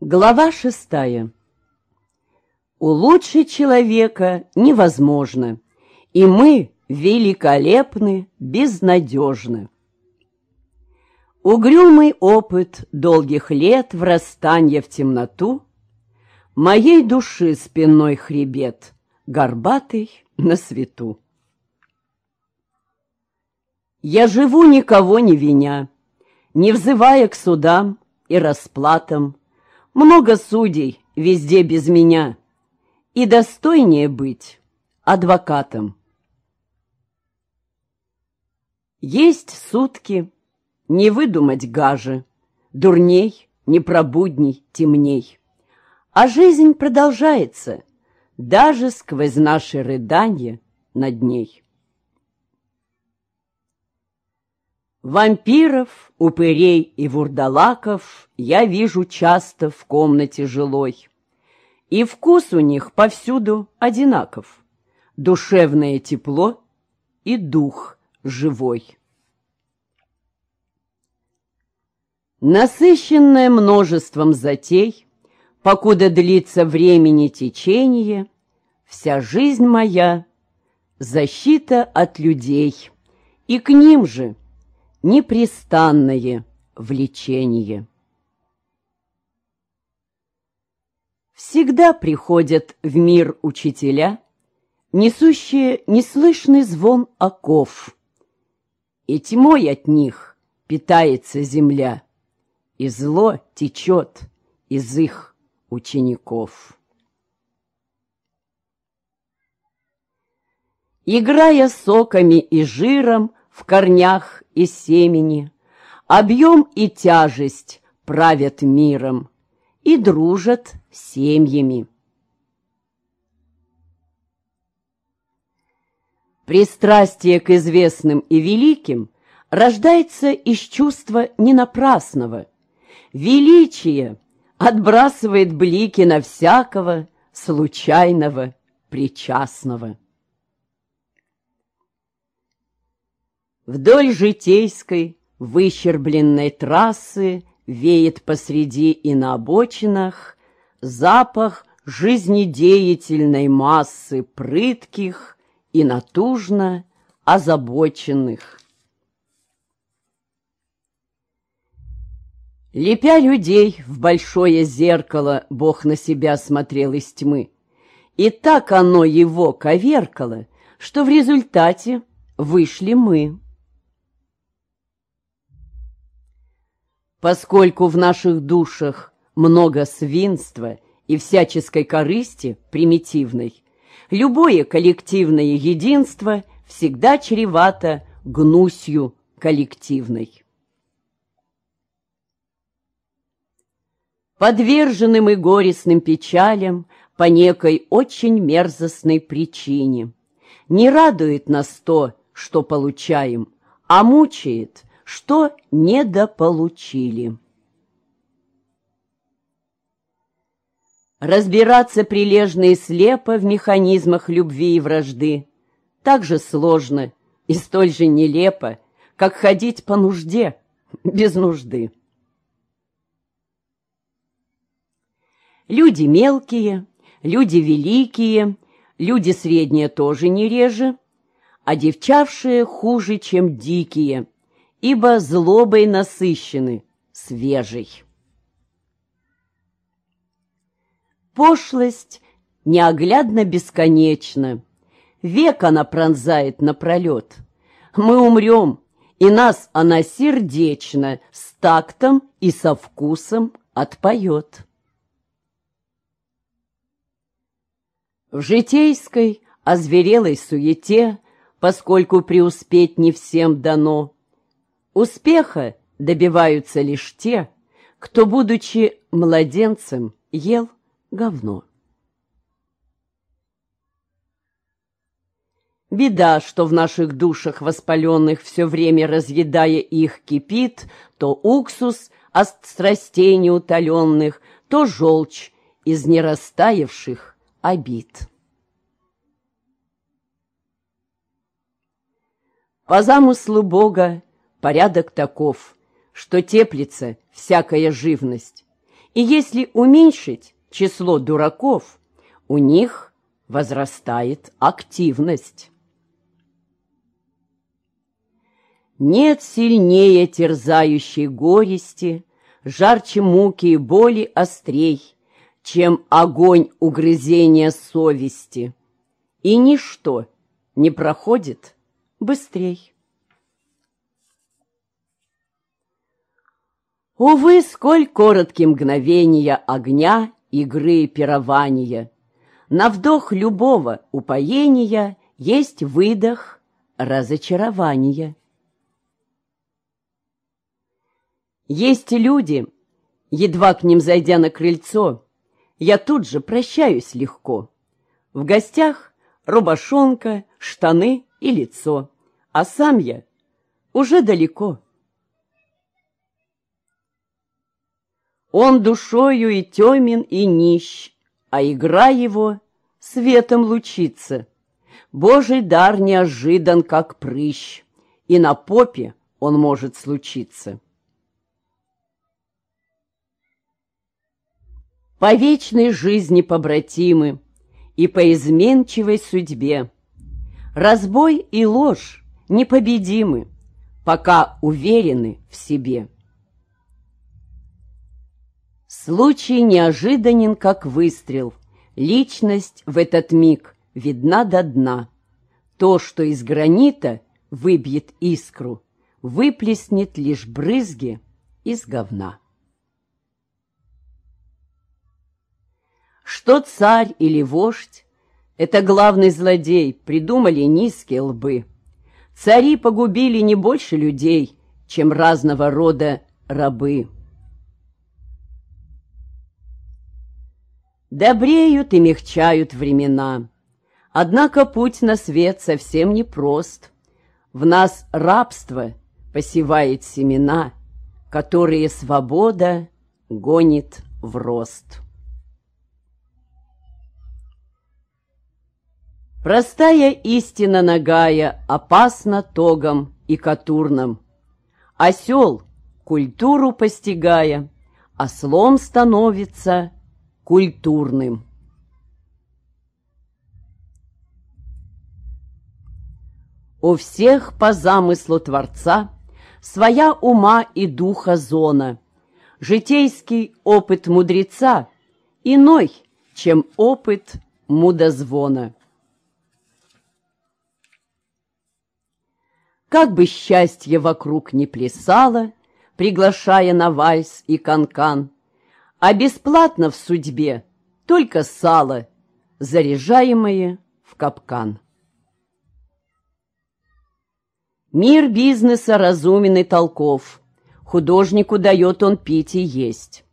Глава шестая. Улучшить человека невозможно, и мы великолепны, безнадежны. Угрюмый опыт долгих лет врастания в темноту Моей души спинной хребет, горбатый на свету. Я живу никого не виня, не взывая к судам и расплатам, много судей везде без меня, и достойнее быть адвокатом. Есть сутки, не выдумать гаже, Дурней, непробудней, темней. А жизнь продолжается, Даже сквозь наши рыдания над ней. Вампиров, упырей и вурдалаков я вижу часто в комнате жилой. И вкус у них повсюду одинаков. Душевное тепло и дух живой. Насыщенное множеством затей, покуда длится времени течение, вся жизнь моя — защита от людей, и к ним же — непрестанное влечение. Всегда приходят в мир учителя, несущие неслышный звон оков, и тьмой от них питается земля, и зло течет из их учеников. Играя соками и жиром в корнях и семени, Объем и тяжесть правят миром И дружат семьями. Пристрастие к известным и великим рождается из чувства ненапрасного. Величие отбрасывает блики на всякого случайного, причастного. Вдоль житейской, выщербленной трассы Веет посреди и на обочинах Запах жизнедеятельной массы Прытких и натужно озабоченных. Лепя людей в большое зеркало, Бог на себя смотрел из тьмы. И так оно его коверкало, что в результате вышли мы. Поскольку в наших душах много свинства и всяческой корысти примитивной, любое коллективное единство всегда чревато гнусью коллективной. Подверженным и горестным печалям по некой очень мерзостной причине. Не радует нас то, что получаем, а мучает, что недополучили. Разбираться прилежно и слепо в механизмах любви и вражды так же сложно и столь же нелепо, как ходить по нужде без нужды. Люди мелкие, люди великие, люди средние тоже не реже, а девчавшие хуже, чем дикие – ибо злобой насыщены, свежей. Пошлость неоглядно бесконечна, век она пронзает напролет. Мы умрем, и нас она сердечно, с тактом и со вкусом отпоет. В житейской, озверелой суете, поскольку преуспеть не всем дано, Успеха добиваются лишь те, кто, будучи младенцем, ел говно. Беда, что в наших душах воспаленных все время разъедая их кипит, то уксус от страстей неутоленных, то желчь из нерастаявших обид. По замыслу Бога Порядок таков, что теплится всякая живность, И если уменьшить число дураков, у них возрастает активность. Нет сильнее терзающей горести, Жарче муки и боли острей, Чем огонь угрызения совести, И ничто не проходит быстрей. Увы, сколь короткие мгновения огня, игры и пирования. На вдох любого упоения есть выдох разочарования. Есть люди, едва к ним зайдя на крыльцо, я тут же прощаюсь легко. В гостях рубашонка, штаны и лицо, а сам я уже далеко. Он душою и темен, и нищ, а игра его светом лучится. Божий дар неожидан, как прыщ, и на попе он может случиться. По вечной жизни побратимы и по изменчивой судьбе. Разбой и ложь непобедимы, пока уверены в себе. Случай неожиданен, как выстрел. Личность в этот миг видна до дна. То, что из гранита выбьет искру, выплеснет лишь брызги из говна. Что царь или вождь — это главный злодей, придумали низкие лбы. Цари погубили не больше людей, чем разного рода рабы. Добреют и мягчают времена, Однако путь на свет совсем непрост. В нас рабство посевает семена, Которые свобода гонит в рост. Простая истина нагая опасна тогом и катурном. Осел, культуру постигая, ослом становится культурным. У всех по замыслу Творца Своя ума и духа зона, Житейский опыт мудреца Иной, чем опыт мудозвона. Как бы счастье вокруг не плясало, Приглашая на вальс и канкан, А бесплатно в судьбе только сало, Заряжаемое в капкан. Мир бизнеса разумен и толков, Художнику дает он пить и есть.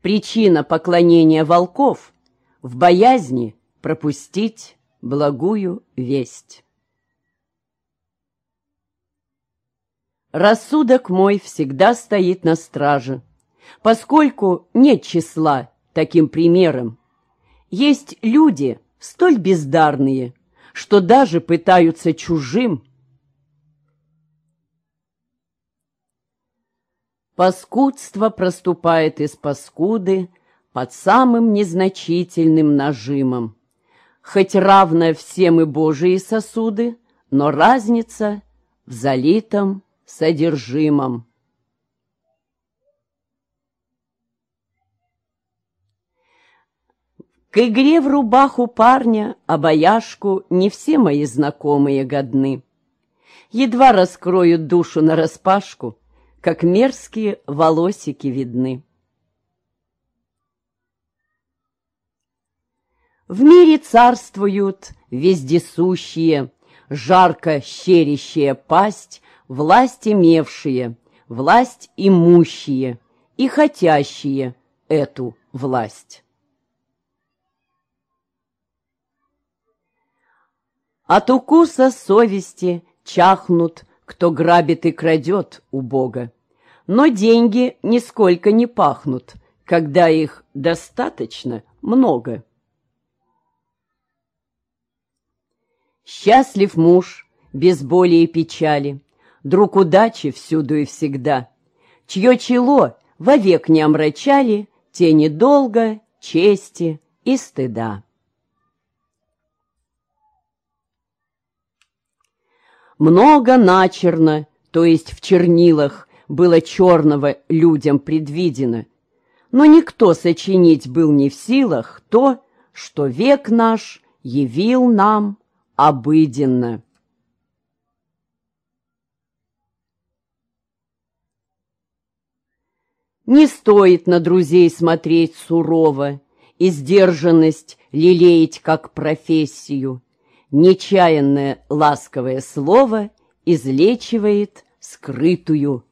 Причина поклонения волков В боязни пропустить благую весть. Рассудок мой всегда стоит на страже, поскольку нет числа таким примером. Есть люди столь бездарные, что даже пытаются чужим. Паскудство проступает из паскуды под самым незначительным нажимом. Хоть равно все мы Божьи сосуды, но разница в залитом содержимом. К игре в рубаху парня, обаяшку не все мои знакомые годны. Едва раскроют душу нараспашку, как мерзкие волосики видны. В мире царствуют вездесущие, жарко щерящая пасть власть имевшие, власть имущие и хотящие эту власть. От укуса совести чахнут, кто грабит и крадет у Бога. Но деньги нисколько не пахнут, когда их достаточно много. Счастлив муж, без боли и печали, друг удачи всюду и всегда, чье чело вовек не омрачали тени долга, чести и стыда. Много начерно, то есть в чернилах, было черного людям предвидено, но никто сочинить был не в силах то, что век наш явил нам обыденно. Не стоит на друзей смотреть сурово и сдержанность лелеять как профессию. Нечаянное ласковое слово излечивает скрытую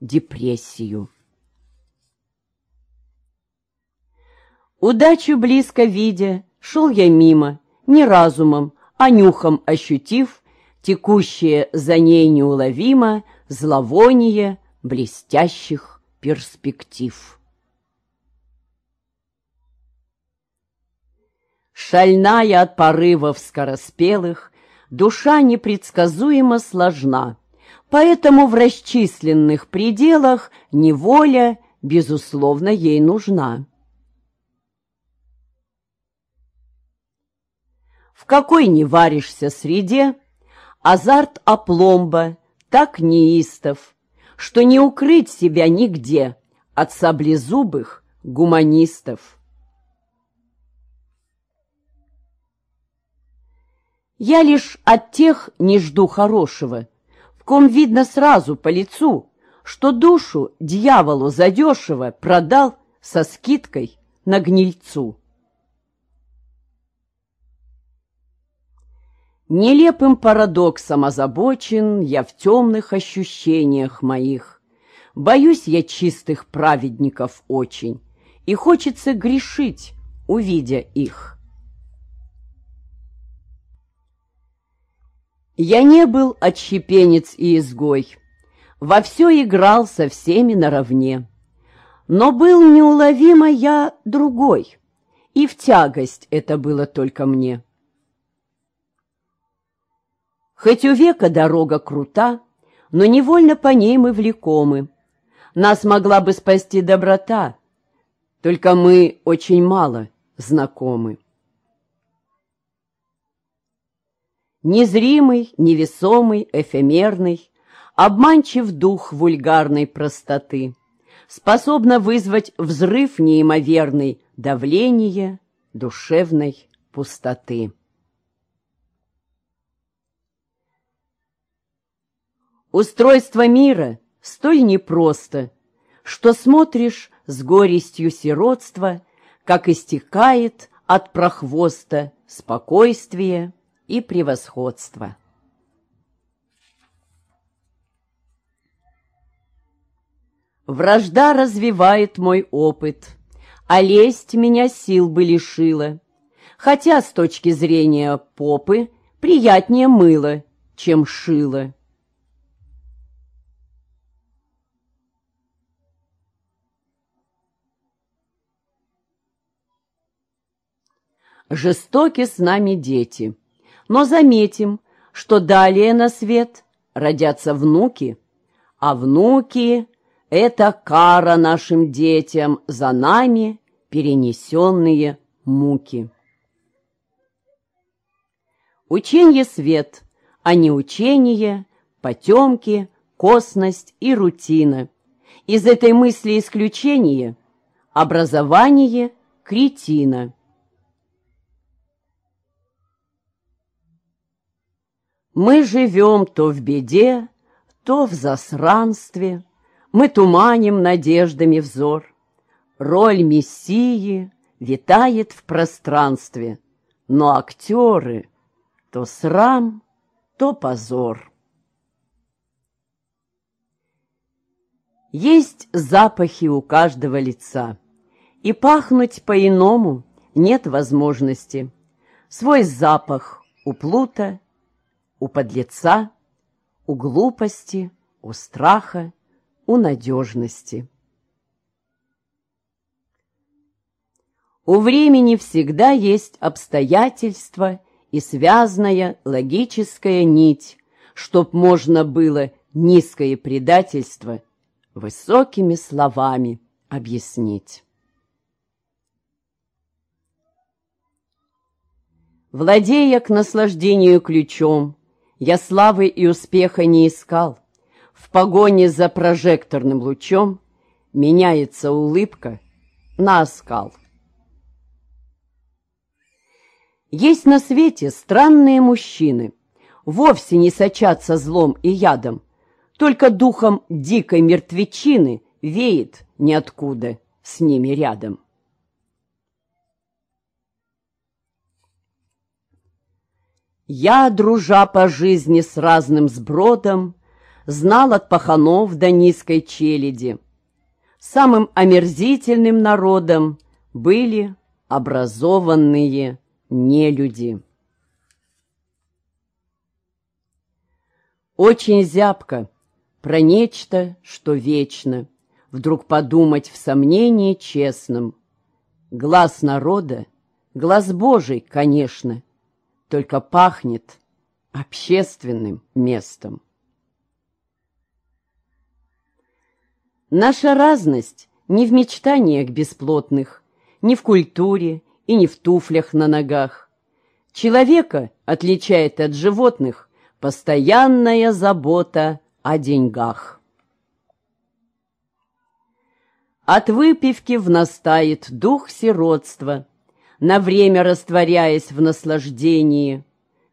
депрессию. Удачу близко видя, шел я мимо, не разумом, а нюхом ощутив, текущее за ней неуловимо зловоние блестящих перспектив. Шальная от порывов скороспелых, душа непредсказуемо сложна, поэтому в расчисленных пределах неволя, безусловно, ей нужна. В какой не варишься среде, азарт опломба так неистов, что не укрыть себя нигде от саблезубых гуманистов. Я лишь от тех не жду хорошего, в ком видно сразу по лицу, что душу дьяволу задешево продал со скидкой на гнильцу. Нелепым парадоксом озабочен я в темных ощущениях моих. Боюсь я чистых праведников очень, и хочется грешить, увидя их. Я не был отщепенец и изгой, во все играл со всеми наравне. Но был неуловимо я другой, и в тягость это было только мне. Хоть у века дорога крута, но невольно по ней мы влекомы. Нас могла бы спасти доброта, только мы очень мало знакомы. Незримый, невесомый, эфемерный, обманчив дух вульгарной простоты, способна вызвать взрыв неимоверный давление душевной пустоты. Устройство мира столь непросто, Что смотришь с горестью сиротства, Как истекает от прохвоста Спокойствие и превосходство. Вражда развивает мой опыт, А лесть меня сил бы лишила, Хотя с точки зрения попы Приятнее мыло, чем шило. Жестоки с нами дети. Но заметим, что далее на свет родятся внуки, а внуки — это кара нашим детям за нами перенесенные муки. Ученье свет, а не учение, потемки, косность и рутина. Из этой мысли исключение — образование кретина. Мы живем то в беде, то в засранстве, Мы туманим надеждами взор. Роль мессии витает в пространстве, Но актеры то срам, то позор. Есть запахи у каждого лица, И пахнуть по-иному нет возможности. Свой запах у плута у подлеца, у глупости, у страха, у надежности. У времени всегда есть обстоятельства и связанная логическая нить, чтоб можно было низкое предательство высокими словами объяснить. Владея к наслаждению ключом, я славы и успеха не искал. В погоне за прожекторным лучом Меняется улыбка на оскал. Есть на свете странные мужчины, Вовсе не сочатся злом и ядом, Только духом дикой мертвечины Веет ниоткуда с ними рядом. Я, дружа по жизни с разным сбродом, Знал от паханов до низкой челяди. Самым омерзительным народом Были образованные нелюди. Очень зябко про нечто, что вечно, Вдруг подумать в сомнении честном. Глаз народа, глаз Божий, конечно, только пахнет общественным местом. Наша разность не в мечтаниях бесплотных, не в культуре и не в туфлях на ногах. Человека отличает от животных постоянная забота о деньгах. От выпивки в нас тает дух сиротства — на время растворяясь в наслаждении.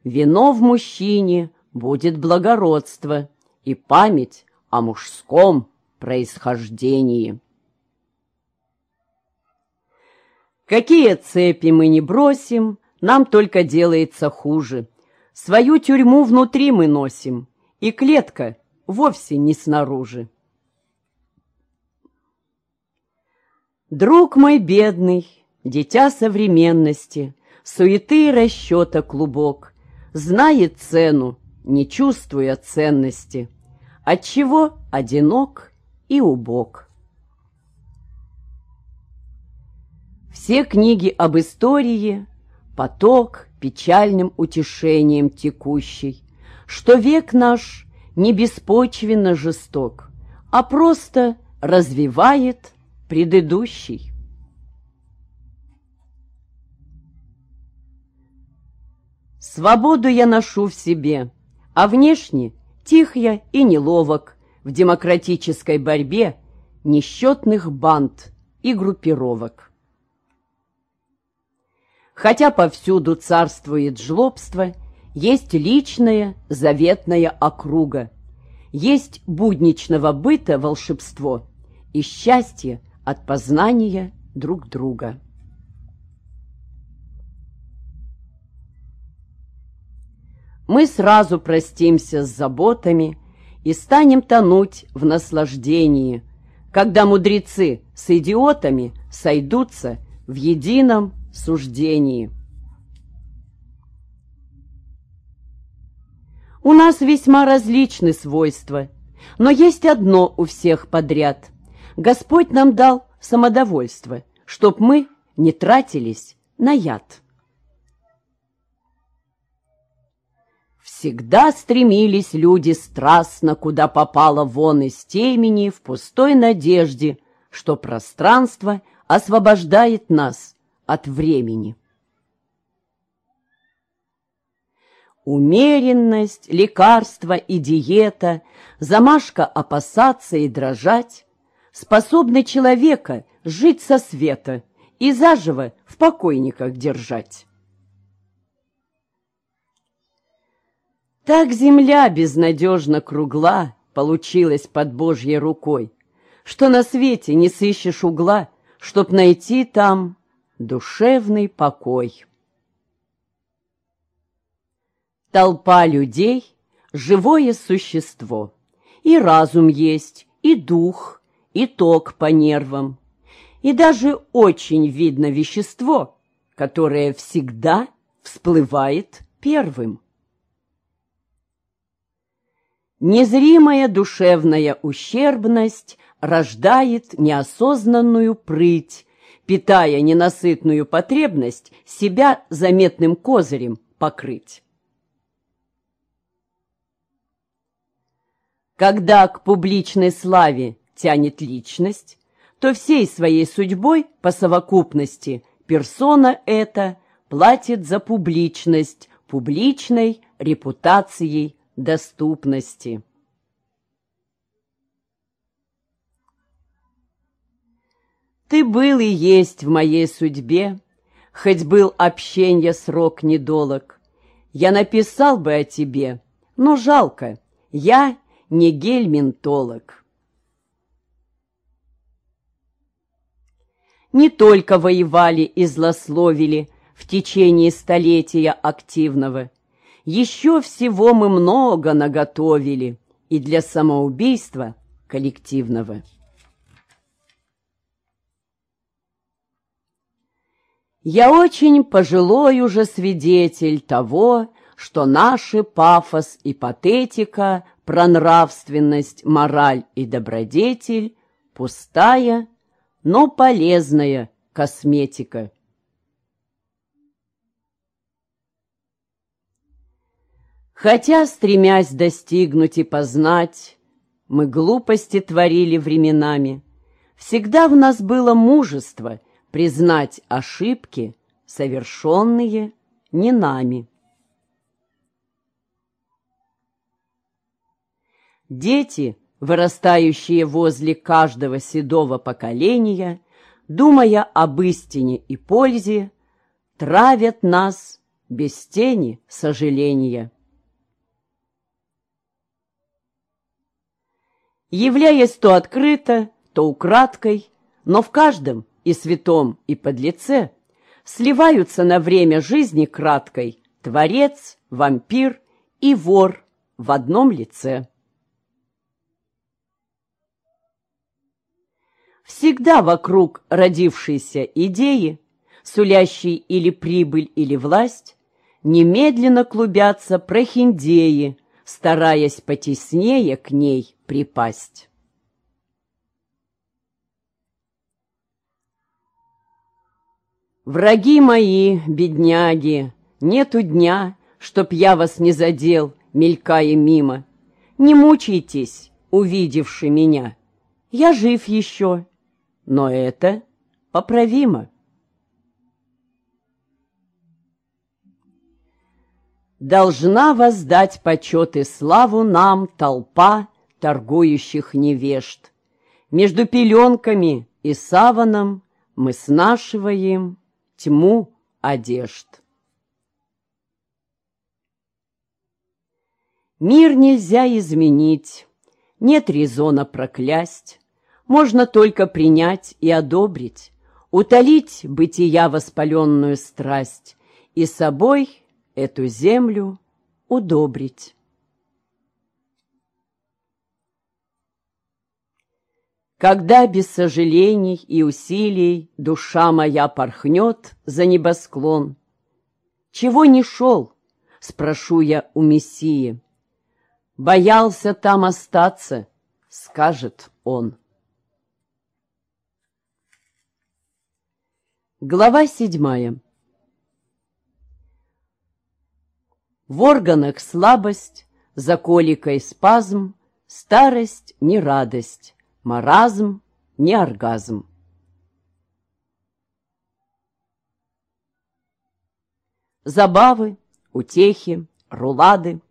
Вино в мужчине будет благородство и память о мужском происхождении. Какие цепи мы не бросим, нам только делается хуже. Свою тюрьму внутри мы носим, и клетка вовсе не снаружи. Друг мой бедный, Дитя современности, суеты и расчета клубок, Знает цену, не чувствуя ценности, Отчего одинок и убог. Все книги об истории — поток печальным утешением текущий, Что век наш не беспочвенно жесток, А просто развивает предыдущий. Свободу я ношу в себе, а внешне тих я и неловок в демократической борьбе несчетных банд и группировок. Хотя повсюду царствует жлобство, есть личная заветная округа, есть будничного быта волшебство и счастье от познания друг друга. Мы сразу простимся с заботами и станем тонуть в наслаждении, когда мудрецы с идиотами сойдутся в едином суждении. У нас весьма различны свойства, но есть одно у всех подряд. Господь нам дал самодовольство, чтоб мы не тратились на яд. Всегда стремились люди страстно, куда попало вон из темени, в пустой надежде, что пространство освобождает нас от времени. Умеренность, лекарство и диета, замашка опасаться и дрожать способны человека жить со света и заживо в покойниках держать. Так земля безнадежно кругла получилась под Божьей рукой, что на свете не сыщешь угла, чтоб найти там душевный покой. Толпа людей — живое существо, и разум есть, и дух, и ток по нервам, и даже очень видно вещество, которое всегда всплывает первым. Незримая душевная ущербность рождает неосознанную прыть, питая ненасытную потребность себя заметным козырем покрыть. Когда к публичной славе тянет личность, то всей своей судьбой по совокупности персона эта платит за публичность, публичной репутацией доступности. Ты был и есть в моей судьбе, Хоть был общенья срок недолог. Я написал бы о тебе, но жалко, Я не гельминтолог. Не только воевали и злословили В течение столетия активного, Еще всего мы много наготовили И для самоубийства коллективного. Я очень пожилой уже свидетель того, что наши пафос и патетика про нравственность, мораль и добродетель — пустая, но полезная косметика. Хотя, стремясь достигнуть и познать, мы глупости творили временами, всегда в нас было мужество — признать ошибки, совершенные не нами. Дети, вырастающие возле каждого седого поколения, думая об истине и пользе, травят нас без тени сожаления. Являясь то открыто, то украдкой, но в каждом и святом, и подлеце сливаются на время жизни краткой творец, вампир и вор в одном лице. Всегда вокруг родившейся идеи, сулящей или прибыль, или власть, немедленно клубятся прохиндеи, стараясь потеснее к ней припасть. Враги мои, бедняги, нету дня, Чтоб я вас не задел, мелькая мимо. Не мучайтесь, увидевши меня. Я жив еще, но это поправимо. Должна воздать почет и славу нам толпа торгующих невежд. Между пеленками и саваном мы снашиваем тьму одежд. Мир нельзя изменить, нет резона проклясть, можно только принять и одобрить, утолить бытия воспаленную страсть и собой эту землю удобрить. Когда без сожалений и усилий душа моя порхнет за небосклон, Чего не шел, спрошу я у Мессии. Боялся там остаться, скажет он. Глава седьмая В органах слабость, за коликой спазм, Старость не радость, Маразм не оргазм. Забавы, утехи, рулады,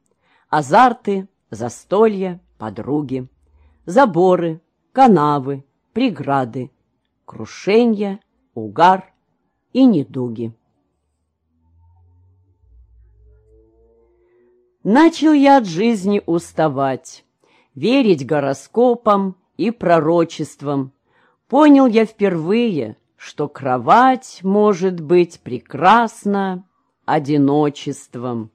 азарты, застолья, подруги, заборы, канавы, преграды, крушенья, угар и недуги. Начал я от жизни уставать, верить гороскопам, и пророчеством. Понял я впервые, что кровать может быть прекрасна одиночеством.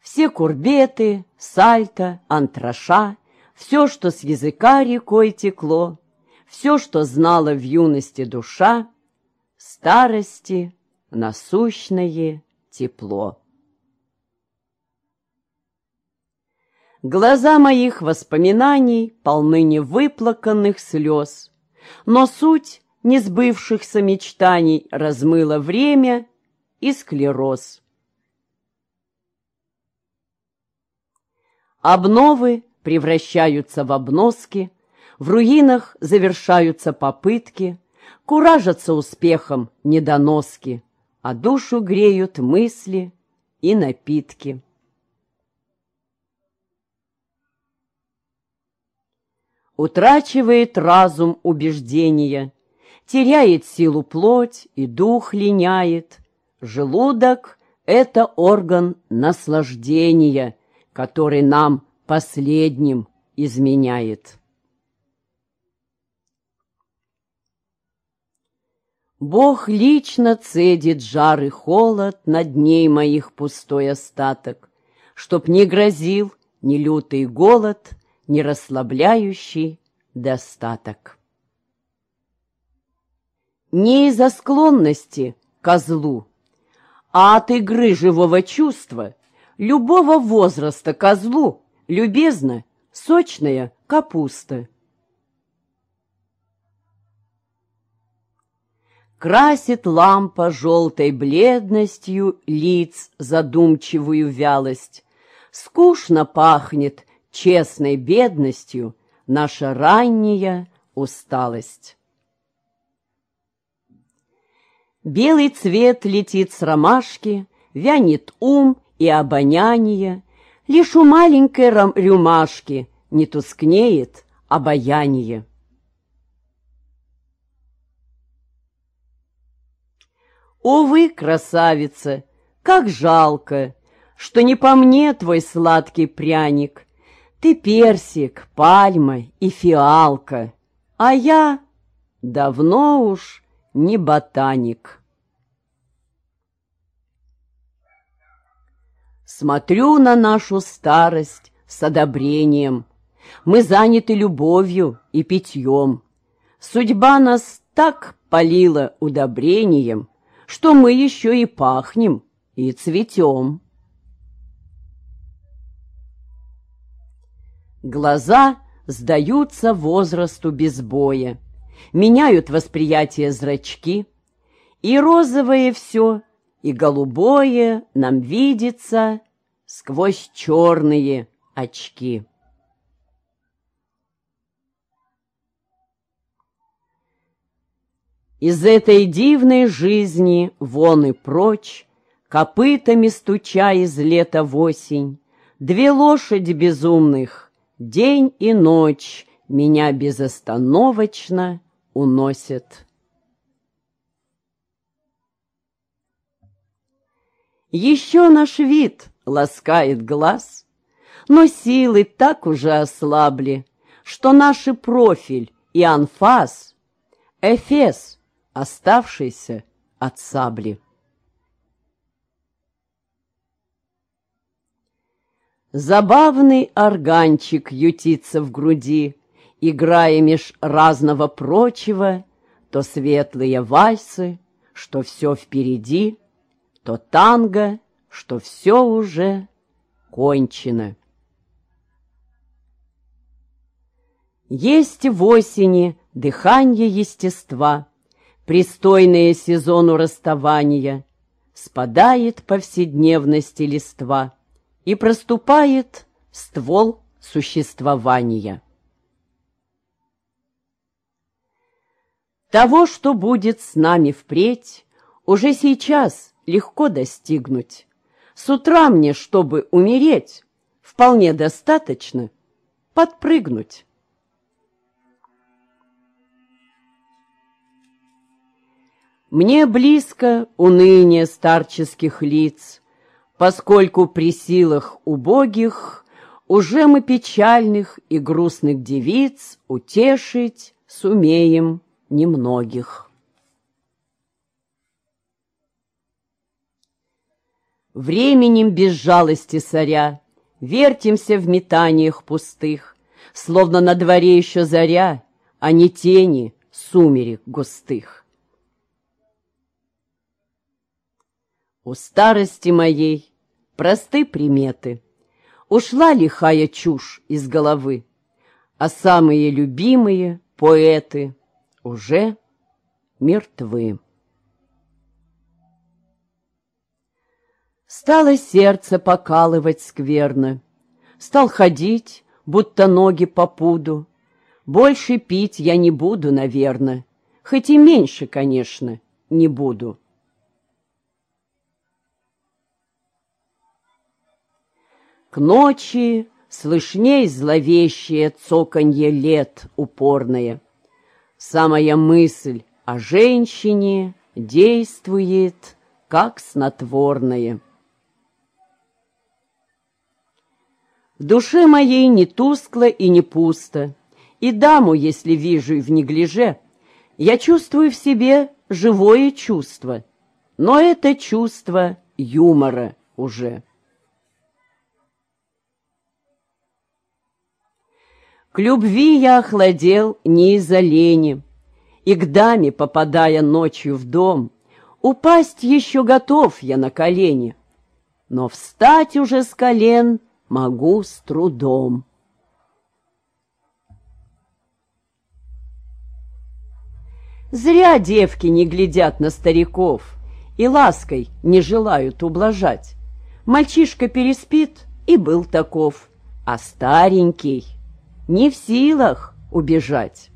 Все курбеты, сальто, антраша, все, что с языка рекой текло, все, что знала в юности душа, старости насущное тепло. Глаза моих воспоминаний полны невыплаканных слез, но суть несбывшихся мечтаний размыло время и склероз. Обновы превращаются в обноски, в руинах завершаются попытки, Куражатся успехом недоноски, а душу греют мысли и напитки. Утрачивает разум убеждения, теряет силу плоть и дух линяет. Желудок — это орган наслаждения, который нам последним изменяет. Бог лично цедит жар и холод над дней моих пустой остаток, Чтоб не грозил ни лютый голод, ни расслабляющий достаток. Не из-за склонности козлу, а от игры живого чувства любого возраста козлу любезна сочная капуста. Красит лампа желтой бледностью лиц задумчивую вялость. Скучно пахнет честной бедностью наша ранняя усталость. Белый цвет летит с ромашки, вянет ум и обоняние, лишь у маленькой рюмашки не тускнеет обаяние. Увы, красавица, как жалко, Что не по мне твой сладкий пряник. Ты персик, пальма и фиалка, А я давно уж не ботаник. Смотрю на нашу старость с одобрением. Мы заняты любовью и питьем. Судьба нас так полила удобрением, что мы еще и пахнем, и цветем. Глаза сдаются возрасту без боя, меняют восприятие зрачки, и розовое все, и голубое нам видится сквозь черные очки. Из этой дивной жизни вон и прочь, Копытами стуча из лета в осень, Две лошади безумных, день и ночь Меня безостановочно уносят. Еще наш вид ласкает глаз, Но силы так уже ослабли, Что наши профиль и анфас, Эфес — оставшийся от сабли. Забавный органчик ютится в груди, Играя меж разного прочего, То светлые вальсы, что все впереди, То танго, что все уже кончено. Есть в осени дыхание естества — Пристойное сезону расставания, Спадает повседневности листва И проступает ствол существования. Того, что будет с нами впредь, Уже сейчас легко достигнуть. С утра мне, чтобы умереть, Вполне достаточно подпрыгнуть. Мне близко уныние старческих лиц, Поскольку при силах убогих Уже мы печальных и грустных девиц Утешить сумеем немногих. Временем без жалости соря Вертимся в метаниях пустых, Словно на дворе еще заря, А не тени сумерек густых. У старости моей просты приметы. Ушла лихая чушь из головы, А самые любимые поэты уже мертвы. Стало сердце покалывать скверно, Стал ходить, будто ноги по пуду. Больше пить я не буду, наверно, хоть и меньше, конечно, не буду. К ночи слышней зловещее цоканье лет упорное. Самая мысль о женщине действует, как снотворное. В душе моей не тускло и не пусто, и даму, если вижу в неглиже, я чувствую в себе живое чувство, но это чувство юмора уже. К любви я охладел не из-за лени, И к даме, попадая ночью в дом, Упасть еще готов я на колени, Но встать уже с колен могу с трудом. Зря девки не глядят на стариков И лаской не желают ублажать. Мальчишка переспит и был таков, А старенький не в силах убежать.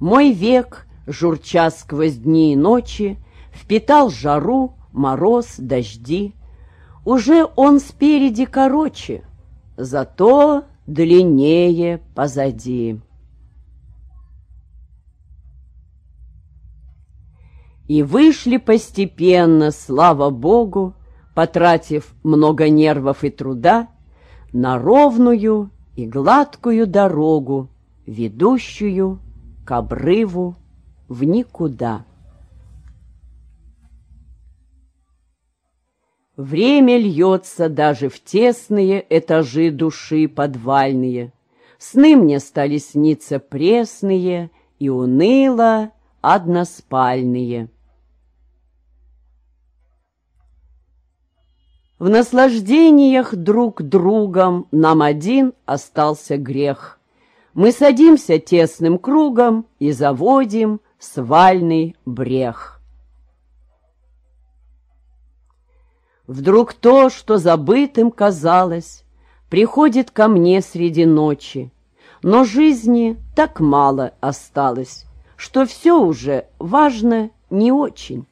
Мой век, журча сквозь дни и ночи, Впитал жару, мороз, дожди. Уже он спереди короче, Зато длиннее позади. И вышли постепенно, слава Богу, потратив много нервов и труда, на ровную и гладкую дорогу, ведущую к обрыву в никуда. Время льется даже в тесные этажи души подвальные. Сны мне стали сниться пресные и уныло односпальные. В наслаждениях друг другом нам один остался грех. Мы садимся тесным кругом и заводим свальный брех. Вдруг то, что забытым казалось, Приходит ко мне среди ночи, Но жизни так мало осталось, Что все уже важно не очень.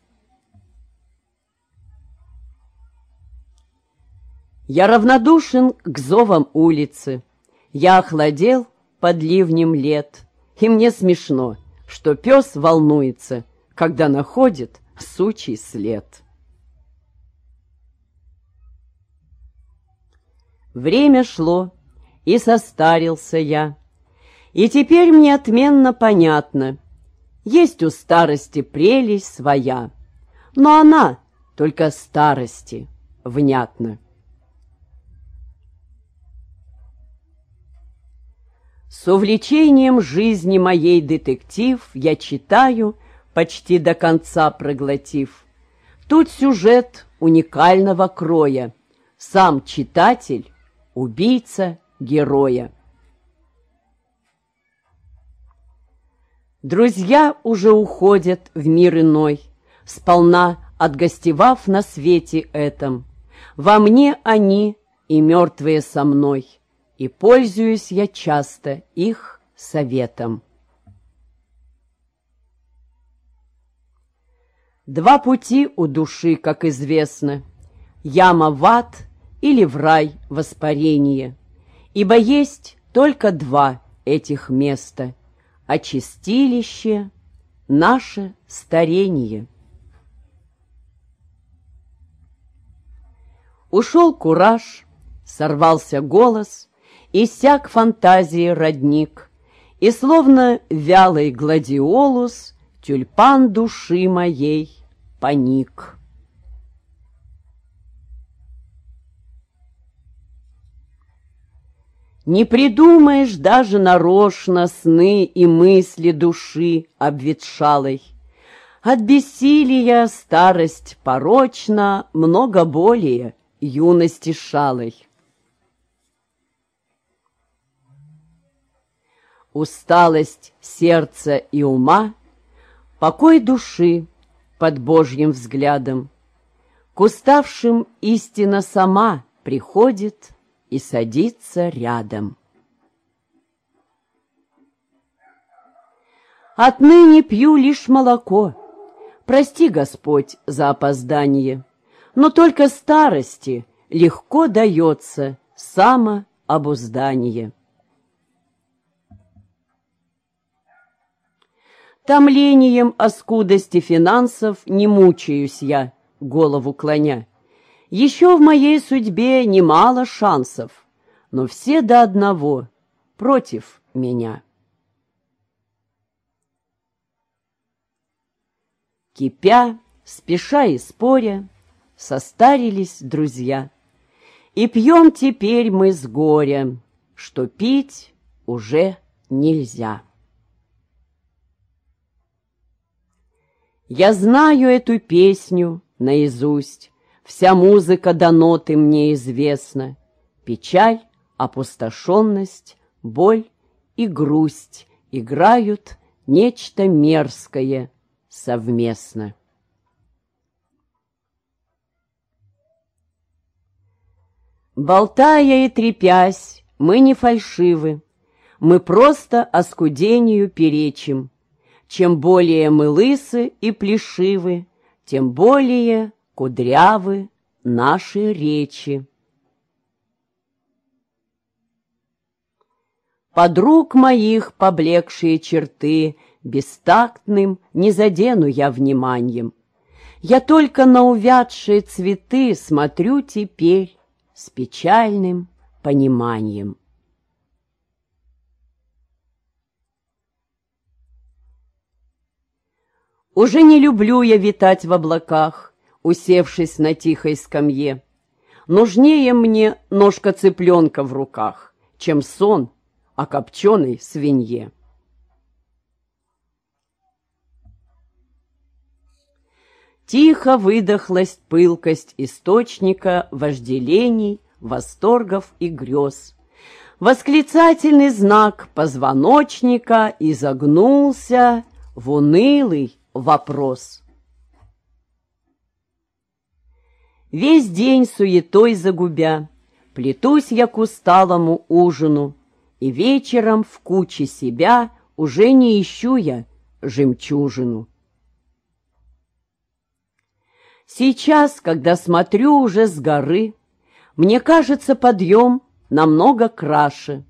Я равнодушен к зовам улицы, Я охладел под ливнем лет, И мне смешно, что пес волнуется, Когда находит сучий след. Время шло, и состарился я, И теперь мне отменно понятно, Есть у старости прелесть своя, Но она только старости внятна. С увлечением жизни моей детектив я читаю, почти до конца проглотив. Тут сюжет уникального кроя. Сам читатель — убийца героя. Друзья уже уходят в мир иной, Сполна отгостевав на свете этом. Во мне они и мертвые со мной — и пользуюсь я часто их советом. Два пути у души, как известно, яма в ад или в рай воспарение, ибо есть только два этих места — очистилище, наше старение. Ушел кураж, сорвался голос — иссяк фантазии родник, И словно вялый гладиолус Тюльпан души моей паник. Не придумаешь даже нарочно Сны и мысли души обветшалой. От бессилия старость порочна Много более юности шалой. Усталость сердца и ума, покой души под Божьим взглядом. К уставшим истина сама приходит и садится рядом. Отныне пью лишь молоко. Прости, Господь, за опоздание, но только старости легко дается самообуздание. Томлением о скудости финансов не мучаюсь я, голову клоня. Еще в моей судьбе немало шансов, но все до одного против меня. Кипя, спеша и споря, состарились друзья. И пьем теперь мы с горя, что пить уже нельзя. Я знаю эту песню наизусть, Вся музыка до ноты мне известна. Печаль, опустошенность, боль и грусть Играют нечто мерзкое совместно. Болтая и трепясь, мы не фальшивы, Мы просто оскудению перечим, чем более мы лысы и плешивы, Тем более кудрявы наши речи. Подруг моих поблекшие черты Бестактным не задену я вниманием. Я только на увядшие цветы Смотрю теперь с печальным пониманием. Уже не люблю я витать в облаках, усевшись на тихой скамье. Нужнее мне ножка цыпленка в руках, чем сон о копченой свинье. Тихо выдохлась пылкость источника вожделений, восторгов и грез. Восклицательный знак позвоночника изогнулся в унылый вопрос. Весь день суетой загубя, Плетусь я к усталому ужину, И вечером в куче себя Уже не ищу я жемчужину. Сейчас, когда смотрю уже с горы, Мне кажется подъем намного краше.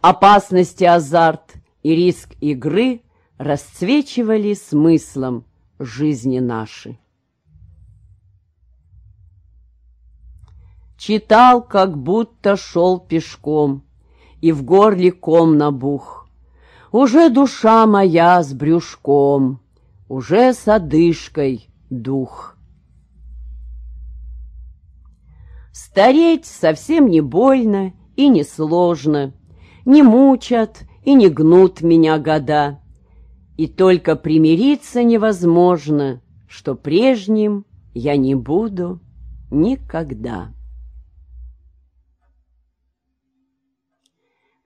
Опасности азарт и риск игры расцвечивали смыслом жизни наши. Читал, как будто шел пешком, И в горле ком набух. Уже душа моя с брюшком, Уже с одышкой дух. Стареть совсем не больно и не сложно, Не мучат и не гнут меня года. И только примириться невозможно, что прежним я не буду никогда.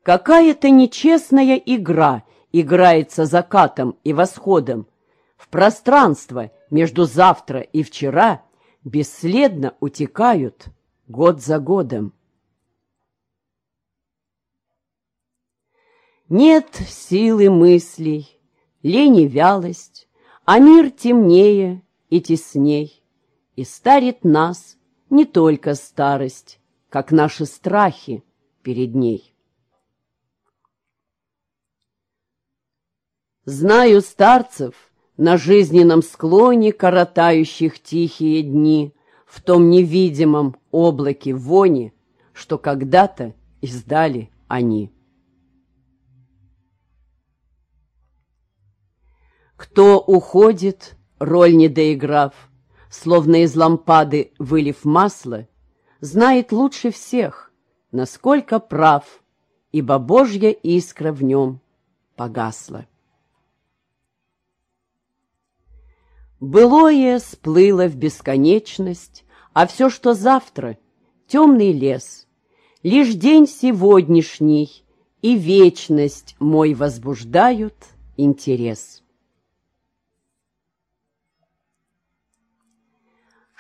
Какая-то нечестная игра играется закатом и восходом. В пространство между завтра и вчера бесследно утекают год за годом. Нет силы мыслей, лень и вялость, а мир темнее и тесней, и старит нас не только старость, как наши страхи перед ней. Знаю старцев на жизненном склоне, коротающих тихие дни, в том невидимом облаке вони, что когда-то издали они. Кто уходит, роль не доиграв, Словно из лампады вылив масло, Знает лучше всех, насколько прав, Ибо Божья искра в нем погасла. Былое сплыло в бесконечность, А все, что завтра — темный лес. Лишь день сегодняшний и вечность Мой возбуждают интерес.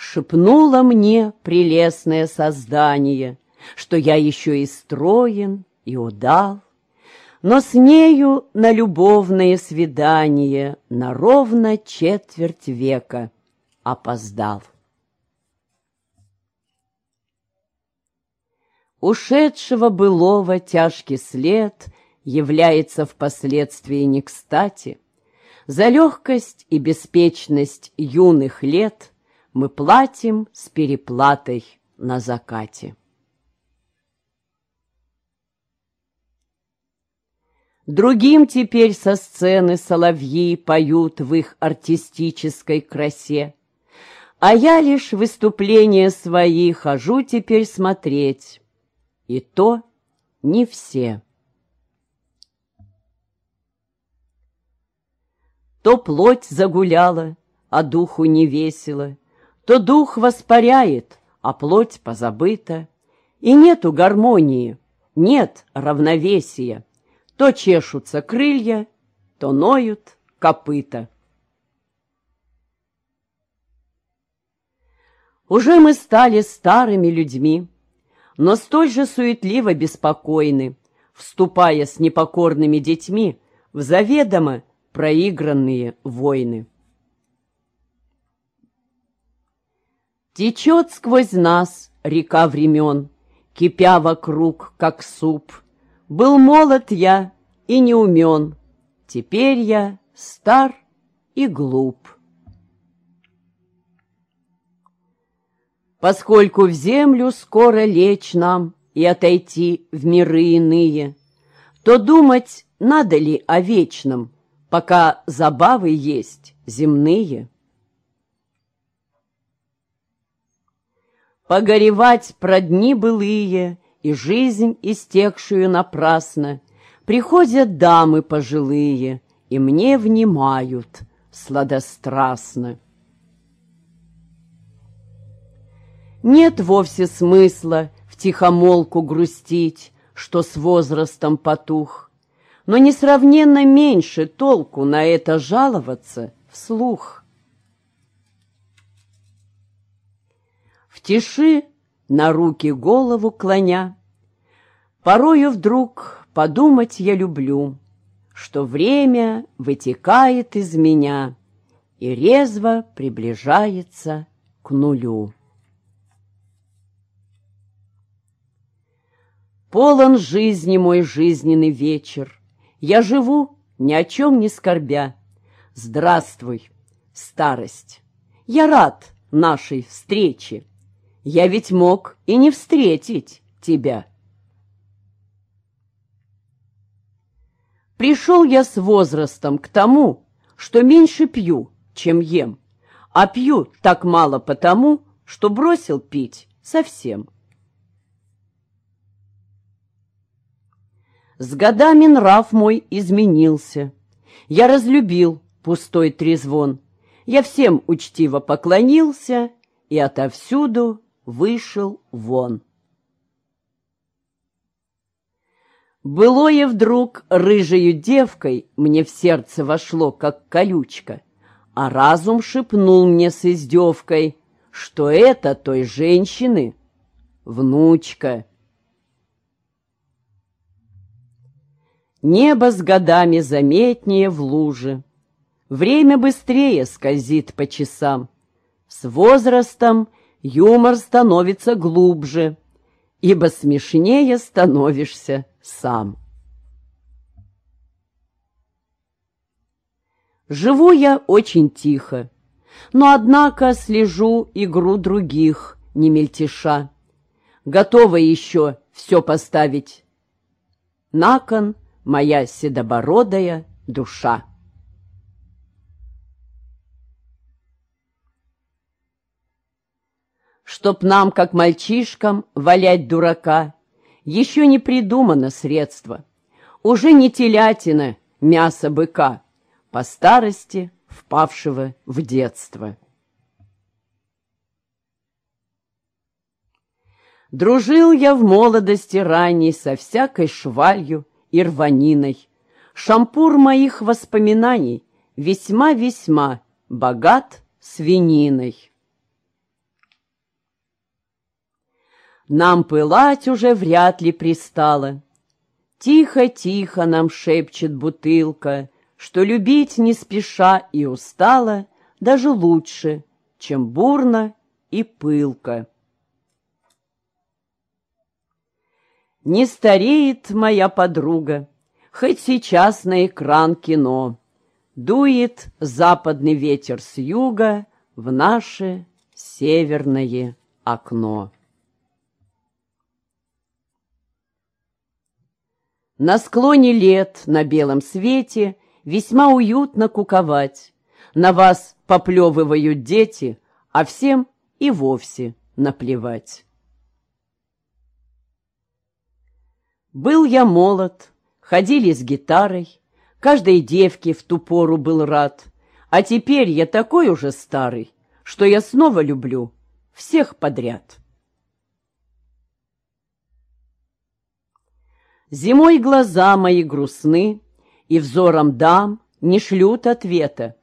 Шепнуло мне прелестное создание, что я еще и строен, и удал, но с нею на любовное свидание на ровно четверть века опоздал. Ушедшего былого тяжкий след является впоследствии не кстати. За легкость и беспечность юных лет мы платим с переплатой на закате. Другим теперь со сцены соловьи поют в их артистической красе, А я лишь выступления свои хожу теперь смотреть, и то не все. То плоть загуляла, а духу не весело, То дух воспаряет, а плоть позабыта, И нету гармонии, нет равновесия, то чешутся крылья, то ноют копыта. Уже мы стали старыми людьми, но столь же суетливо беспокойны, вступая с непокорными детьми в заведомо проигранные войны. Течет сквозь нас река времен, кипя вокруг, как суп — был молод я и не умен, Теперь я стар и глуп. Поскольку в землю скоро лечь нам И отойти в миры иные, То думать надо ли о вечном, Пока забавы есть земные. Погоревать про дни былые — и жизнь, истекшую напрасно, Приходят дамы пожилые И мне внимают сладострастно. Нет вовсе смысла в тихомолку грустить, Что с возрастом потух, Но несравненно меньше толку на это жаловаться вслух. Тиши на руки голову клоня. Порою вдруг подумать я люблю, Что время вытекает из меня И резво приближается к нулю. Полон жизни мой жизненный вечер, Я живу, ни о чем не скорбя. Здравствуй, старость, я рад нашей встрече. Я ведь мог и не встретить тебя. Пришел я с возрастом к тому, что меньше пью, чем ем, а пью так мало потому, что бросил пить совсем. С годами нрав мой изменился. Я разлюбил пустой трезвон. Я всем учтиво поклонился и отовсюду вышел вон. Былое вдруг рыжею девкой мне в сердце вошло, как колючка, а разум шепнул мне с издевкой, что это той женщины внучка. Небо с годами заметнее в луже, Время быстрее скользит по часам. С возрастом — юмор становится глубже, ибо смешнее становишься сам. Живу я очень тихо, но, однако, слежу игру других, не мельтеша. Готова еще все поставить. На кон моя седобородая душа. Чтоб нам, как мальчишкам, валять дурака, Еще не придумано средство. Уже не телятина, мясо быка, По старости впавшего в детство. Дружил я в молодости ранней Со всякой швалью и рваниной. Шампур моих воспоминаний Весьма-весьма богат свининой. Нам пылать уже вряд ли пристало. Тихо-тихо нам шепчет бутылка, Что любить не спеша и устала Даже лучше, чем бурно и пылко. Не стареет моя подруга, Хоть сейчас на экран кино. Дует западный ветер с юга В наше северное окно. На склоне лет, на белом свете, Весьма уютно куковать. На вас поплевывают дети, А всем и вовсе наплевать. Был я молод, ходили с гитарой, Каждой девке в ту пору был рад, А теперь я такой уже старый, Что я снова люблю всех подряд. Зимой глаза мои грустны, И взором дам не шлют ответа.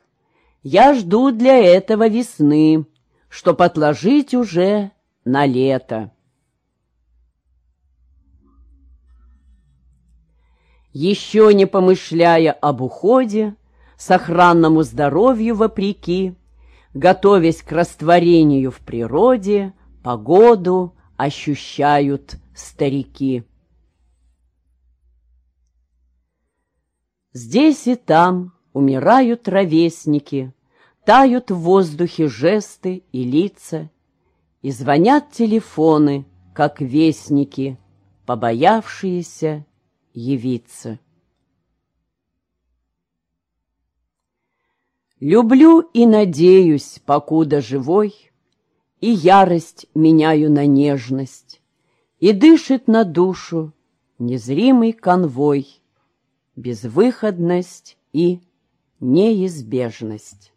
Я жду для этого весны, Чтоб отложить уже на лето. Еще не помышляя об уходе, Сохранному здоровью вопреки, Готовясь к растворению в природе, Погоду ощущают старики. Здесь и там умирают ровесники, Тают в воздухе жесты и лица, И звонят телефоны, как вестники, Побоявшиеся явиться. Люблю и надеюсь, покуда живой, И ярость меняю на нежность, И дышит на душу незримый конвой — безвыходность и неизбежность.